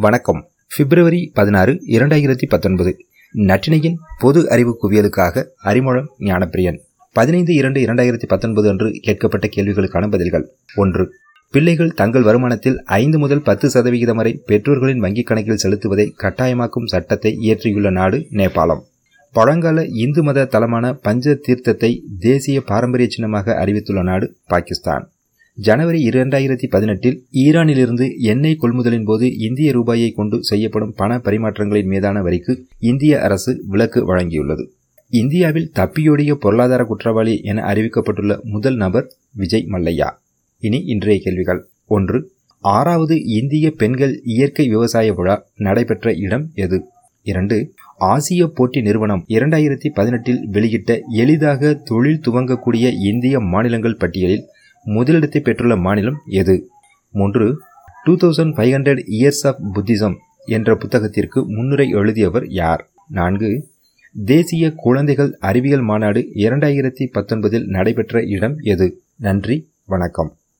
வணக்கம். பிப்ரவரி பதினாறு இரண்டாயிரத்தி பத்தொன்பது. நற்றினையின் பொது அறிவு குவியலுக்காக அறிமுகம் ஞானப்பிரியன். பதினைந்து இரண்டு இரண்டாயிரத்தி பத்தொன்பது அன்று கேட்கப்பட்ட கேள்விகளுக்கான பதில்கள். ஒன்று பிள்ளைகள் தங்கள் வருமானத்தில் ஐந்து முதல் பத்து சதவிகிதம் வரை பெற்றோர்களின் வங்கிக் கணக்கில் செலுத்துவதை கட்டாயமாக்கும் சட்டத்தை இயற்றியுள்ள நாடு நேபாளம். பழங்கால இந்து மத தலமான பஞ்ச தீர்த்தத்தை தேசிய பாரம்பரிய சின்னமாக அறிவித்துள்ள நாடு பாகிஸ்தான். ஜனவரி இரண்டாயிரத்தி பதினெட்டில் ஈரானிலிருந்து எண்ணெய் கொள்முதலின் போது இந்திய ரூபாயை கொண்டு செய்யப்படும் பண பரிமாற்றங்களின் மீதான வரிக்கு இந்திய அரசு விலக்கு வழங்கியுள்ளது. இந்தியாவில் தப்பியோடிய பொருளாதார குற்றவாளி என அறிவிக்கப்பட்டுள்ள முதல் நபர் விஜய் மல்லையா. இனி இன்றைய கேள்விகள். ஒன்று ஆறாவது இந்திய பெண்கள் இயற்கை விவசாய விழா நடைபெற்ற இடம் எது? இரண்டு ஆசிய போட்டி நிறுவனம் இரண்டாயிரத்தி பதினெட்டில் வெளியிட்ட எளிதாக தொழில் துவங்கக்கூடிய இந்திய மாநிலங்கள் பட்டியலில் முதலிடத்தை பெற்றுள்ள மாநிலம் எது? மூன்று two thousand five hundred years of Buddhism என்ற புத்தகத்திற்கு முன்னுரை எழுதியவர் யார்? நான்கு தேசிய குழந்தைகள் அறிவியல் மாநாடு இரண்டாயிரத்தி பத்தொன்பதில் நடைபெற்ற இடம் எது? நன்றி வணக்கம்.